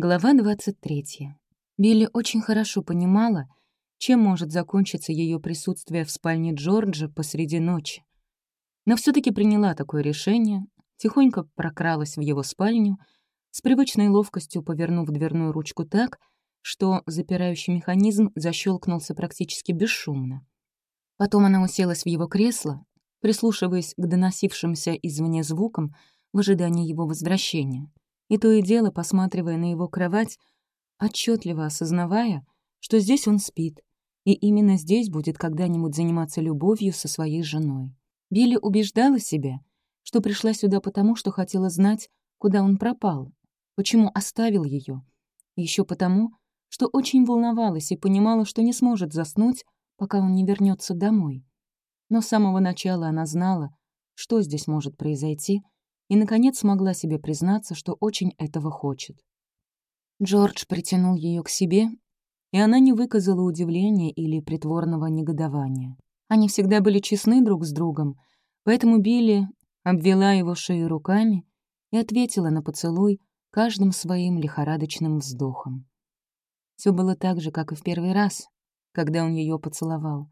Глава 23. Билли очень хорошо понимала, чем может закончиться ее присутствие в спальне Джорджа посреди ночи. Но все таки приняла такое решение, тихонько прокралась в его спальню, с привычной ловкостью повернув дверную ручку так, что запирающий механизм защелкнулся практически бесшумно. Потом она уселась в его кресло, прислушиваясь к доносившимся извне звукам в ожидании его возвращения, и то и дело посматривая на его кровать, отчетливо осознавая, что здесь он спит, и именно здесь будет когда-нибудь заниматься любовью со своей женой. Билли убеждала себя, что пришла сюда потому, что хотела знать, куда он пропал, почему оставил ее, еще потому, что очень волновалась и понимала, что не сможет заснуть, пока он не вернется домой. Но с самого начала она знала, что здесь может произойти, и, наконец, смогла себе признаться, что очень этого хочет. Джордж притянул ее к себе, и она не выказала удивления или притворного негодования. Они всегда были честны друг с другом, поэтому Билли обвела его шею руками и ответила на поцелуй каждым своим лихорадочным вздохом. Все было так же, как и в первый раз, когда он ее поцеловал,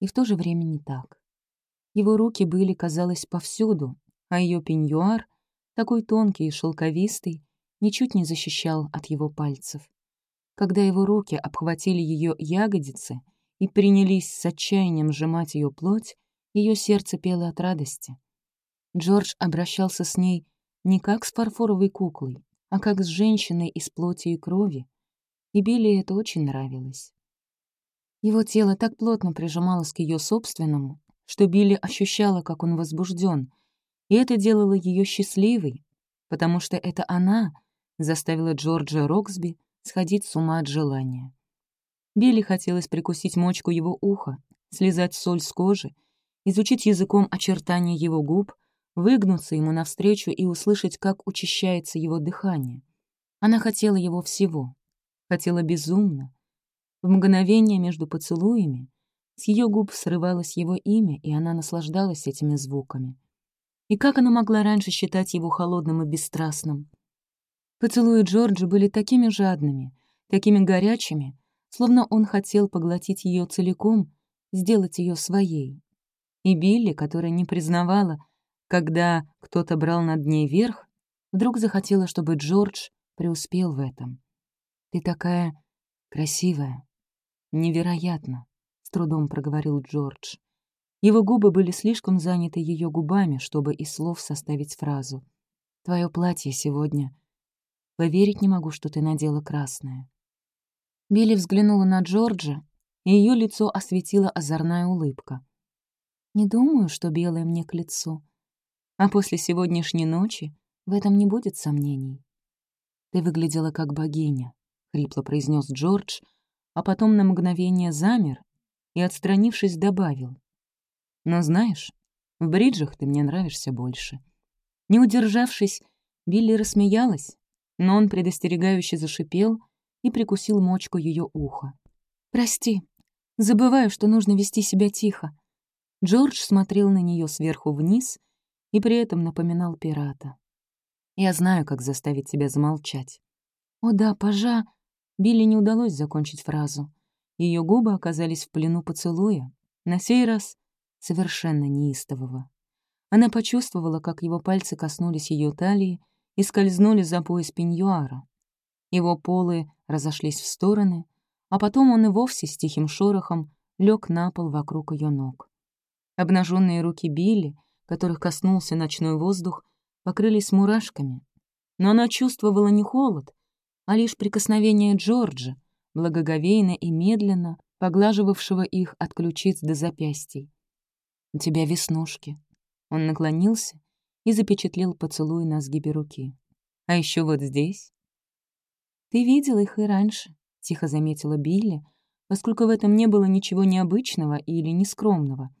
и в то же время не так. Его руки были, казалось, повсюду, а ее пеньюар, такой тонкий и шелковистый, ничуть не защищал от его пальцев. Когда его руки обхватили ее ягодицы и принялись с отчаянием сжимать ее плоть, ее сердце пело от радости. Джордж обращался с ней не как с фарфоровой куклой, а как с женщиной из плоти и крови, и Билли это очень нравилось. Его тело так плотно прижималось к ее собственному, что Билли ощущала, как он возбужден, и это делало ее счастливой, потому что это она заставила Джорджа Роксби сходить с ума от желания. Билли хотелось прикусить мочку его уха, слезать соль с кожи, изучить языком очертания его губ, выгнуться ему навстречу и услышать, как учащается его дыхание. Она хотела его всего, хотела безумно. В мгновение между поцелуями с ее губ срывалось его имя, и она наслаждалась этими звуками. И как она могла раньше считать его холодным и бесстрастным? Поцелуи Джорджа были такими жадными, такими горячими, словно он хотел поглотить ее целиком, сделать ее своей. И Билли, которая не признавала, когда кто-то брал над ней верх, вдруг захотела, чтобы Джордж преуспел в этом. «Ты такая красивая, невероятно», — с трудом проговорил Джордж. Его губы были слишком заняты ее губами, чтобы из слов составить фразу. «Твое платье сегодня. Поверить не могу, что ты надела красное». Билли взглянула на Джорджа, и ее лицо осветила озорная улыбка. «Не думаю, что белое мне к лицу. А после сегодняшней ночи в этом не будет сомнений». «Ты выглядела как богиня», — хрипло произнес Джордж, а потом на мгновение замер и, отстранившись, добавил. Но знаешь, в бриджах ты мне нравишься больше». Не удержавшись, Билли рассмеялась, но он предостерегающе зашипел и прикусил мочку ее уха. «Прости, забываю, что нужно вести себя тихо». Джордж смотрел на нее сверху вниз и при этом напоминал пирата. «Я знаю, как заставить тебя замолчать». «О да, пожа...» Билли не удалось закончить фразу. Ее губы оказались в плену поцелуя. На сей раз совершенно неистового. Она почувствовала, как его пальцы коснулись ее талии и скользнули за пояс пеньюара. Его полы разошлись в стороны, а потом он и вовсе с тихим шорохом лег на пол вокруг ее ног. Обнаженные руки Билли, которых коснулся ночной воздух, покрылись мурашками, но она чувствовала не холод, а лишь прикосновение Джорджа, благоговейно и медленно поглаживавшего их от ключиц до запястий. У тебя веснушки». Он наклонился и запечатлел поцелуй на сгибе руки. «А еще вот здесь». «Ты видел их и раньше», — тихо заметила Билли, поскольку в этом не было ничего необычного или нескромного.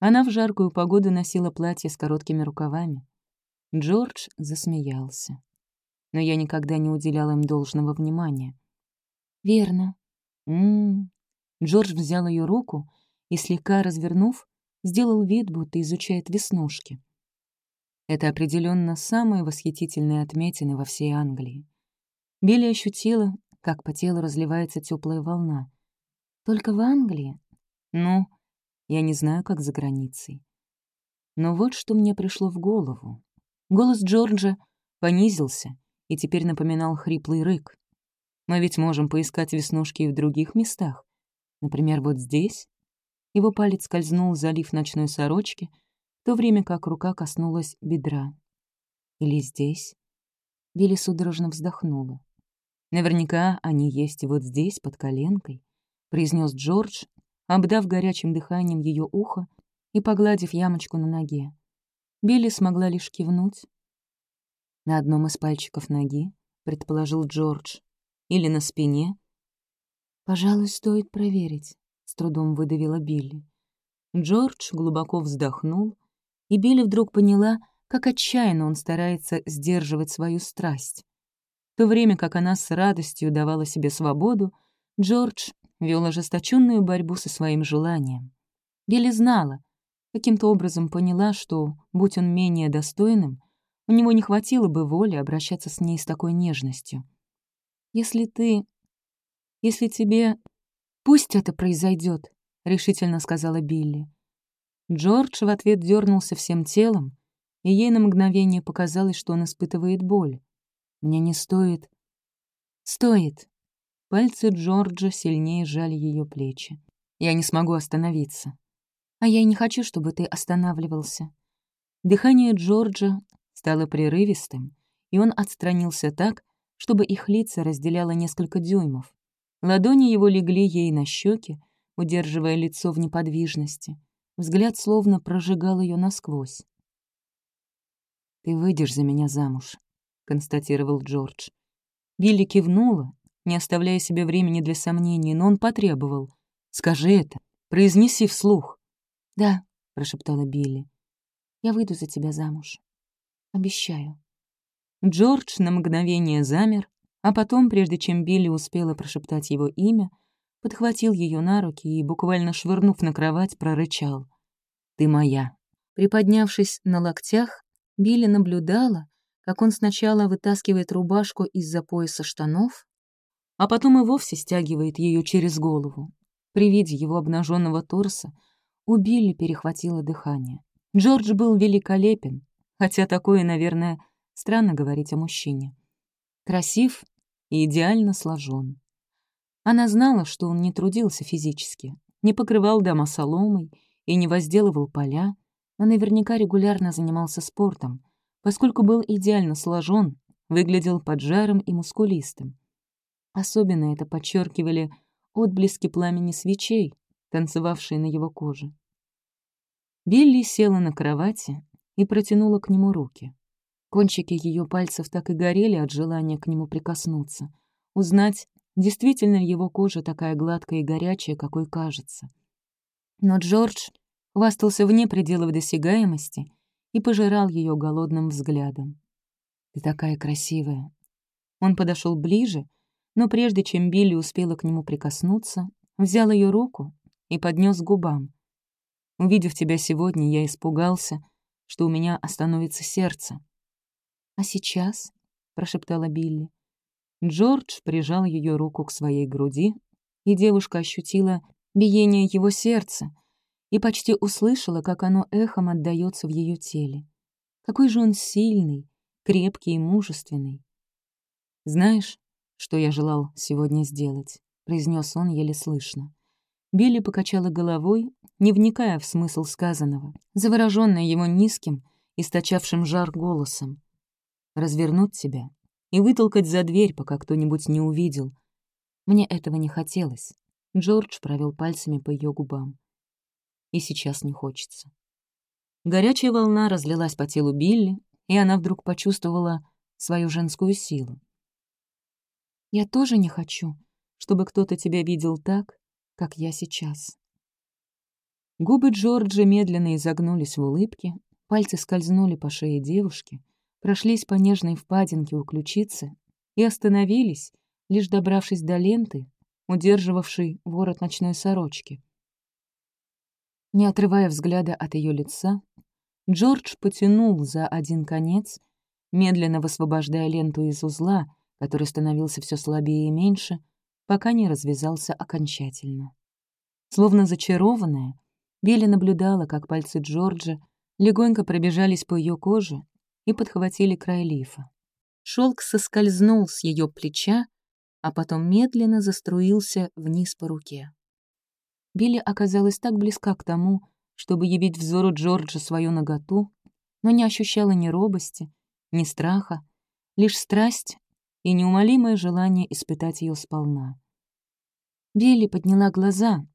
Она в жаркую погоду носила платье с короткими рукавами. Джордж засмеялся. Но я никогда не уделял им должного внимания. «Верно». «М-м-м». Джордж взял ее руку и, слегка развернув, сделал вид, будто изучает веснушки. Это определенно самые восхитительные отметины во всей Англии. Билли ощутила, как по телу разливается теплая волна. «Только в Англии?» «Ну, я не знаю, как за границей. Но вот что мне пришло в голову. Голос Джорджа понизился и теперь напоминал хриплый рык. Мы ведь можем поискать веснушки и в других местах. Например, вот здесь. Его палец скользнул, залив ночной сорочки, в то время как рука коснулась бедра. Или здесь. Билли судорожно вздохнула. «Наверняка они есть вот здесь, под коленкой», — произнес Джордж, обдав горячим дыханием ее ухо и погладив ямочку на ноге. Билли смогла лишь кивнуть. «На одном из пальчиков ноги», — предположил Джордж, — «или на спине». «Пожалуй, стоит проверить», — с трудом выдавила Билли. Джордж глубоко вздохнул, и Билли вдруг поняла, как отчаянно он старается сдерживать свою страсть. В то время как она с радостью давала себе свободу, Джордж вел ожесточенную борьбу со своим желанием. Билли знала, каким-то образом поняла, что, будь он менее достойным, у него не хватило бы воли обращаться с ней с такой нежностью. «Если ты... Если тебе... Пусть это произойдет, решительно сказала Билли. Джордж в ответ дернулся всем телом, и ей на мгновение показалось, что он испытывает боль. «Мне не стоит...» «Стоит!» Пальцы Джорджа сильнее сжали ее плечи. «Я не смогу остановиться. А я и не хочу, чтобы ты останавливался». Дыхание Джорджа стало прерывистым, и он отстранился так, чтобы их лица разделяло несколько дюймов. Ладони его легли ей на щеки, удерживая лицо в неподвижности. Взгляд словно прожигал ее насквозь. «Ты выйдешь за меня замуж», — констатировал Джордж. Билли кивнула, не оставляя себе времени для сомнений, но он потребовал. «Скажи это, произнеси вслух». «Да», — прошептала Билли, — «я выйду за тебя замуж. Обещаю». Джордж на мгновение замер, а потом, прежде чем Билли успела прошептать его имя, подхватил ее на руки и, буквально швырнув на кровать, прорычал. «Ты моя». Приподнявшись на локтях, Билли наблюдала, как он сначала вытаскивает рубашку из-за пояса штанов, а потом и вовсе стягивает ее через голову. При виде его обнаженного торса у Билли перехватило дыхание. Джордж был великолепен, хотя такое, наверное, странно говорить о мужчине. Красив и идеально сложен. Она знала, что он не трудился физически, не покрывал дома соломой и не возделывал поля, но наверняка регулярно занимался спортом, поскольку был идеально сложен, выглядел поджаром и мускулистым. Особенно это подчеркивали отблески пламени свечей, танцевавшие на его коже. Билли села на кровати и протянула к нему руки. Кончики ее пальцев так и горели от желания к нему прикоснуться, узнать, действительно ли его кожа такая гладкая и горячая, какой кажется. Но Джордж хвастался вне пределов досягаемости и пожирал ее голодным взглядом. «Ты такая красивая». Он подошел ближе, но прежде чем Билли успела к нему прикоснуться, взял ее руку и поднес к губам. Увидев тебя сегодня, я испугался, что у меня остановится сердце. «А сейчас?» — прошептала Билли. Джордж прижал ее руку к своей груди, и девушка ощутила биение его сердца, и почти услышала, как оно эхом отдаётся в её теле. Какой же он сильный, крепкий и мужественный. «Знаешь, что я желал сегодня сделать?» — произнёс он еле слышно. Билли покачала головой, не вникая в смысл сказанного, заворожённая его низким, источавшим жар голосом. «Развернуть тебя и вытолкать за дверь, пока кто-нибудь не увидел. Мне этого не хотелось». Джордж провел пальцами по ее губам и сейчас не хочется. Горячая волна разлилась по телу Билли, и она вдруг почувствовала свою женскую силу. «Я тоже не хочу, чтобы кто-то тебя видел так, как я сейчас». Губы Джорджа медленно изогнулись в улыбке, пальцы скользнули по шее девушки, прошлись по нежной впадинке у ключицы и остановились, лишь добравшись до ленты, удерживавшей ворот ночной сорочки. Не отрывая взгляда от ее лица, Джордж потянул за один конец, медленно высвобождая ленту из узла, который становился все слабее и меньше, пока не развязался окончательно. Словно зачарованная, Билли наблюдала, как пальцы Джорджа легонько пробежались по ее коже и подхватили край лифа. Шелк соскользнул с ее плеча, а потом медленно заструился вниз по руке. Билли оказалась так близка к тому, чтобы явить взору Джорджа свою наготу, но не ощущала ни робости, ни страха, лишь страсть и неумолимое желание испытать ее сполна. Билли подняла глаза,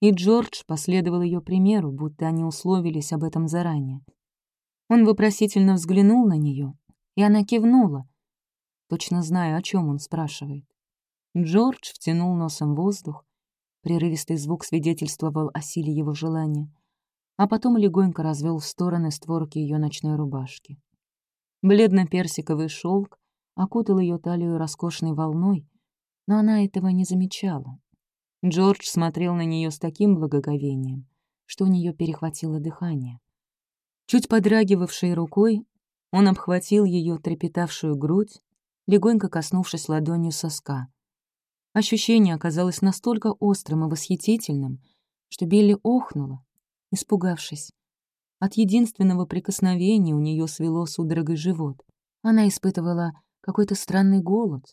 и Джордж последовал ее примеру, будто они условились об этом заранее. Он вопросительно взглянул на нее, и она кивнула, точно зная, о чем он спрашивает. Джордж втянул носом воздух, прерывистый звук свидетельствовал о силе его желания, а потом легонько развел в стороны створки ее ночной рубашки. Бледно-персиковый шелк окутал ее талию роскошной волной, но она этого не замечала. Джордж смотрел на нее с таким благоговением, что у нее перехватило дыхание. Чуть подрагивавшей рукой, он обхватил ее трепетавшую грудь, легонько коснувшись ладонью соска. Ощущение оказалось настолько острым и восхитительным, что Билли охнула, испугавшись. От единственного прикосновения у нее свело судорогой живот. Она испытывала какой-то странный голод,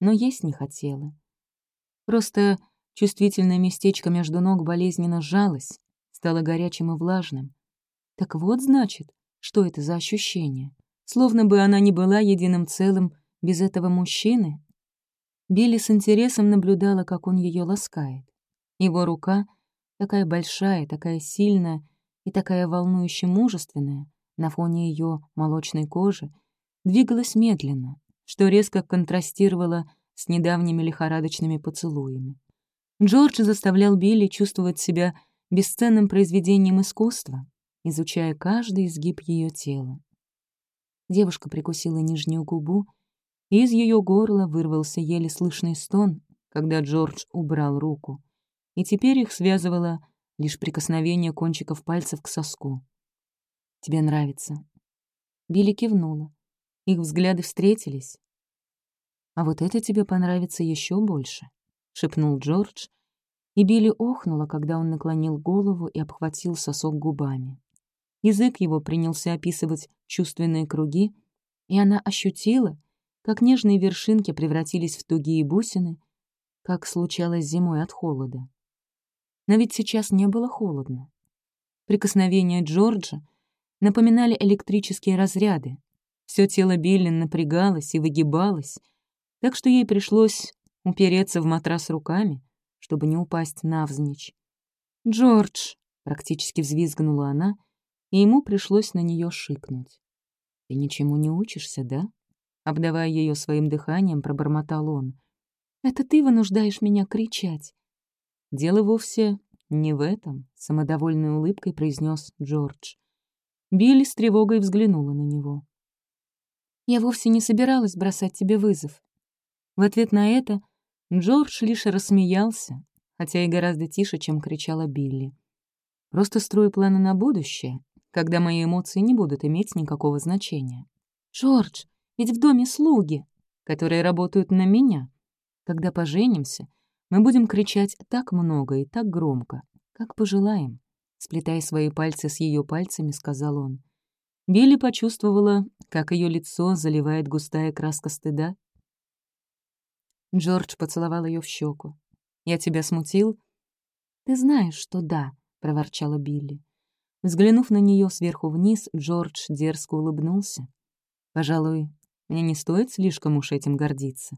но есть не хотела. Просто чувствительное местечко между ног болезненно сжалось, стало горячим и влажным. Так вот, значит, что это за ощущение? Словно бы она не была единым целым без этого мужчины. Билли с интересом наблюдала, как он ее ласкает. Его рука, такая большая, такая сильная и такая волнующе мужественная, на фоне ее молочной кожи, двигалась медленно, что резко контрастировало с недавними лихорадочными поцелуями. Джордж заставлял Билли чувствовать себя бесценным произведением искусства, изучая каждый изгиб ее тела. Девушка прикусила нижнюю губу, и из ее горла вырвался еле слышный стон, когда Джордж убрал руку, и теперь их связывало лишь прикосновение кончиков пальцев к соску. «Тебе нравится?» Билли кивнула. Их взгляды встретились. «А вот это тебе понравится еще больше», — шепнул Джордж, и Билли охнула, когда он наклонил голову и обхватил сосок губами. Язык его принялся описывать чувственные круги, и она ощутила, как нежные вершинки превратились в тугие бусины, как случалось зимой от холода. Но ведь сейчас не было холодно. Прикосновения Джорджа напоминали электрические разряды. Все тело Билли напрягалось и выгибалось, так что ей пришлось упереться в матрас руками, чтобы не упасть навзничь. «Джордж!» — практически взвизгнула она, и ему пришлось на нее шикнуть. «Ты ничему не учишься, да?» Обдавая ее своим дыханием, пробормотал он. «Это ты вынуждаешь меня кричать. «Дело вовсе не в этом», — самодовольной улыбкой произнес Джордж. Билли с тревогой взглянула на него. «Я вовсе не собиралась бросать тебе вызов». В ответ на это Джордж лишь рассмеялся, хотя и гораздо тише, чем кричала Билли. «Просто строю планы на будущее, когда мои эмоции не будут иметь никакого значения. Джордж, ведь в доме слуги, которые работают на меня. Когда поженимся, мы будем кричать так много и так громко, как пожелаем. Сплетая свои пальцы с ее пальцами, сказал он. Билли почувствовала, как ее лицо заливает густая краска стыда. Джордж поцеловал ее в щеку. «Я тебя смутил?» «Ты знаешь, что да», — проворчала Билли. Взглянув на нее сверху вниз, Джордж дерзко улыбнулся. «Пожалуй, мне не стоит слишком уж этим гордиться.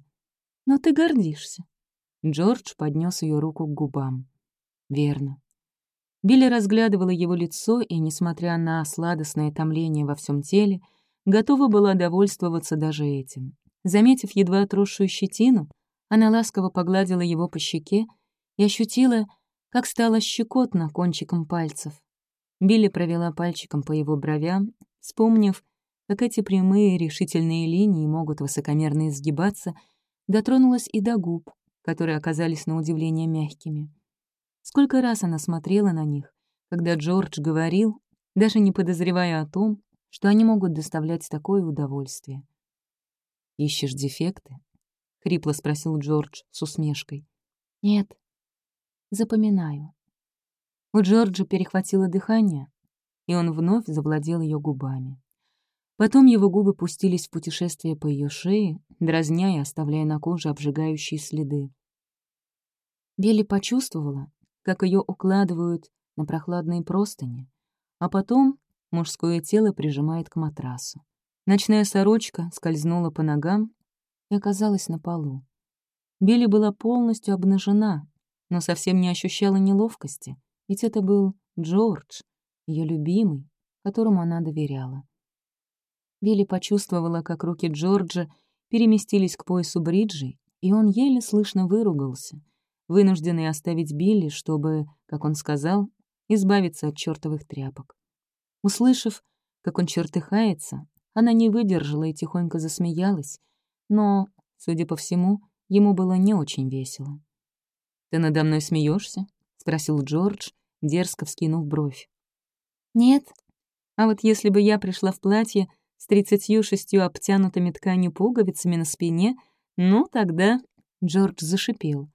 Но ты гордишься. Джордж поднес ее руку к губам. Верно. Билли разглядывала его лицо и, несмотря на сладостное томление во всем теле, готова была довольствоваться даже этим. Заметив едва отросшую щетину, она ласково погладила его по щеке и ощутила, как стало щекотно кончиком пальцев. Билли провела пальчиком по его бровям, вспомнив, как эти прямые решительные линии могут высокомерно изгибаться, дотронулась и до губ, которые оказались на удивление мягкими. Сколько раз она смотрела на них, когда Джордж говорил, даже не подозревая о том, что они могут доставлять такое удовольствие. «Ищешь дефекты?» хрипло спросил Джордж с усмешкой. «Нет, запоминаю». У Джорджа перехватило дыхание, и он вновь завладел ее губами. Потом его губы пустились в путешествие по ее шее, дразня и оставляя на коже обжигающие следы. Билли почувствовала, как ее укладывают на прохладные простыни, а потом мужское тело прижимает к матрасу. Ночная сорочка скользнула по ногам и оказалась на полу. Билли была полностью обнажена, но совсем не ощущала неловкости, ведь это был Джордж, ее любимый, которому она доверяла. Билли почувствовала, как руки Джорджа переместились к поясу бриджи, и он еле слышно выругался, вынужденный оставить Билли, чтобы, как он сказал, избавиться от чертовых тряпок. Услышав, как он чертыхается, она не выдержала и тихонько засмеялась, но, судя по всему, ему было не очень весело. «Ты надо мной смеешься? Спросил Джордж, дерзко вскинув бровь. «Нет. А вот если бы я пришла в платье с тридцатью шестью обтянутыми тканью пуговицами на спине, ну, тогда...» Джордж зашипел.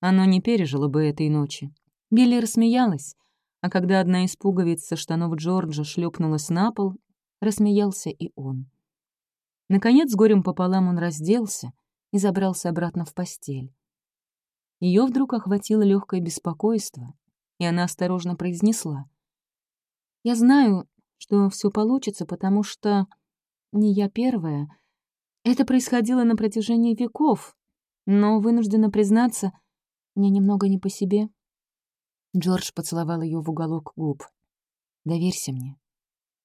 Оно не пережило бы этой ночи. Билли рассмеялась, а когда одна из пуговиц со штанов Джорджа шлепнулась на пол, рассмеялся и он. Наконец, горем пополам он разделся и забрался обратно в постель. Ее вдруг охватило легкое беспокойство, и она осторожно произнесла. «Я знаю, что все получится, потому что не я первая. Это происходило на протяжении веков, но, вынуждена признаться, мне немного не по себе». Джордж поцеловал ее в уголок губ. «Доверься мне.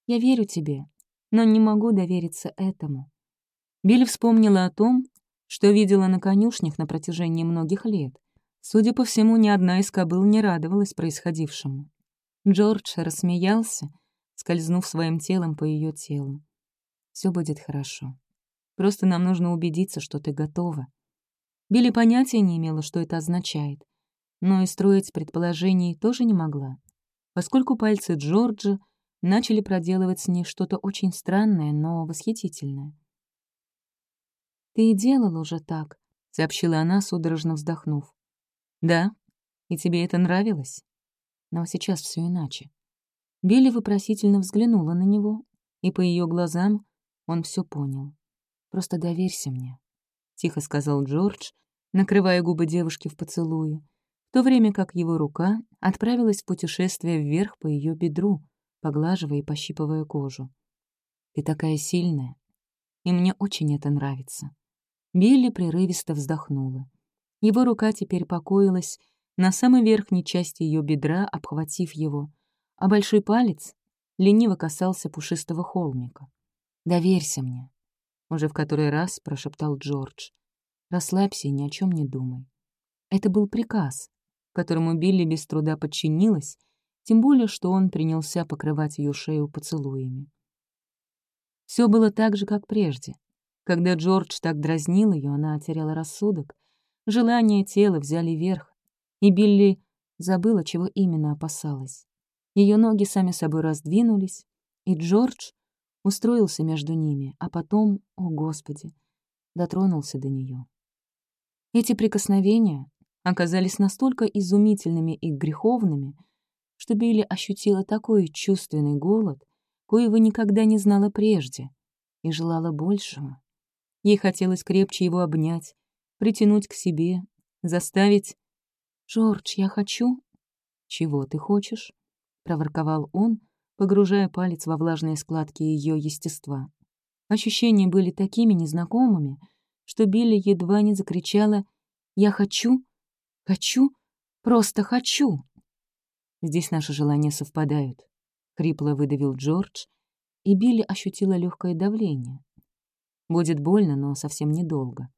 Я верю тебе, но не могу довериться этому». Билли вспомнила о том, что видела на конюшнях на протяжении многих лет. Судя по всему, ни одна из кобыл не радовалась происходившему. Джордж рассмеялся, скользнув своим телом по ее телу. Все будет хорошо. Просто нам нужно убедиться, что ты готова. Билли понятия не имела, что это означает, но и строить предположений тоже не могла, поскольку пальцы Джорджа начали проделывать с ней что-то очень странное, но восхитительное. «Ты и делала уже так», — сообщила она, судорожно вздохнув. «Да? И тебе это нравилось?» Но сейчас все иначе. Билли вопросительно взглянула на него, и по ее глазам он все понял. «Просто доверься мне», — тихо сказал Джордж, накрывая губы девушки в поцелуе, в то время как его рука отправилась в путешествие вверх по ее бедру, поглаживая и пощипывая кожу. «Ты такая сильная, и мне очень это нравится». Билли прерывисто вздохнула. Его рука теперь покоилась на самой верхней части ее бедра, обхватив его, а большой палец лениво касался пушистого холмика. «Доверься мне», — уже в который раз прошептал Джордж. «Расслабься и ни о чем не думай». Это был приказ, которому Билли без труда подчинилась, тем более, что он принялся покрывать ее шею поцелуями. Все было так же, как прежде. Когда Джордж так дразнил ее, она теряла рассудок. Желания тела взяли верх, и Билли забыла, чего именно опасалась. Ее ноги сами собой раздвинулись, и Джордж устроился между ними, а потом, о господи, дотронулся до нее. Эти прикосновения оказались настолько изумительными и греховными, что Билли ощутила такой чувственный голод, коего никогда не знала прежде, и желала большего. Ей хотелось крепче его обнять, притянуть к себе, заставить... «Джордж, я хочу...» «Чего ты хочешь?» — проворковал он, погружая палец во влажные складки ее естества. Ощущения были такими незнакомыми, что Билли едва не закричала «Я хочу! Хочу! Просто хочу!» «Здесь наши желания совпадают», — хрипло выдавил Джордж, и Билли ощутила легкое давление. Будет больно, но совсем недолго.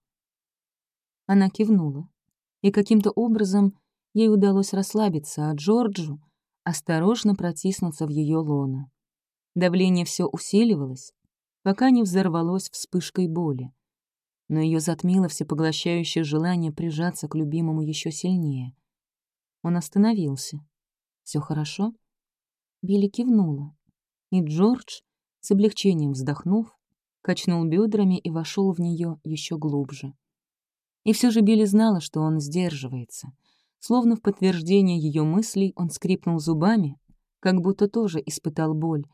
Она кивнула, и каким-то образом ей удалось расслабиться, а Джорджу осторожно протиснуться в ее лоно. Давление все усиливалось, пока не взорвалось вспышкой боли. Но ее затмило всепоглощающее желание прижаться к любимому еще сильнее. Он остановился. Все хорошо?» Билли кивнула, и Джордж, с облегчением вздохнув, качнул бедрами и вошел в нее еще глубже. И все же Билли знала, что он сдерживается. Словно в подтверждение ее мыслей он скрипнул зубами, как будто тоже испытал боль,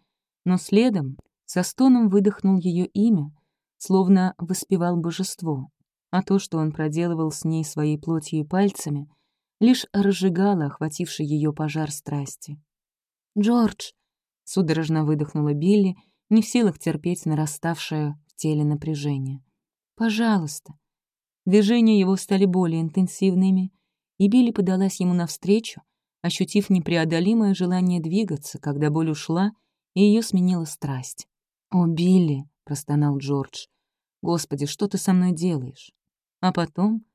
но следом со стоном выдохнул ее имя, словно воспевал божество, а то, что он проделывал с ней своей плотью и пальцами, лишь разжигало охвативший ее пожар страсти. «Джордж!» — судорожно выдохнула Билли, не в силах терпеть нараставшее в теле напряжение. «Пожалуйста!» Движения его стали более интенсивными, и Билли подалась ему навстречу, ощутив непреодолимое желание двигаться, когда боль ушла, и ее сменила страсть. «О, Билли!» — простонал Джордж. «Господи, что ты со мной делаешь?» А потом,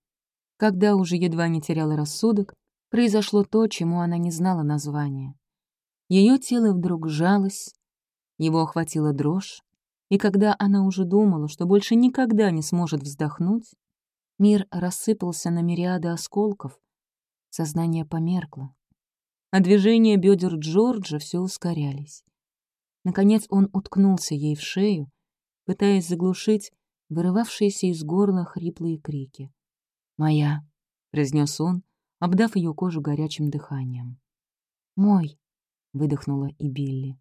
когда уже едва не теряла рассудок, произошло то, чему она не знала названия. Ее тело вдруг сжалось, его охватила дрожь, и когда она уже думала, что больше никогда не сможет вздохнуть, мир рассыпался на мириады осколков, сознание померкло, а движения бедер Джорджа все ускорялись. Наконец он уткнулся ей в шею, пытаясь заглушить вырывавшиеся из горла хриплые крики. «Моя», — произнес он, обдав ее кожу горячим дыханием. «Мой», — выдохнула и Билли.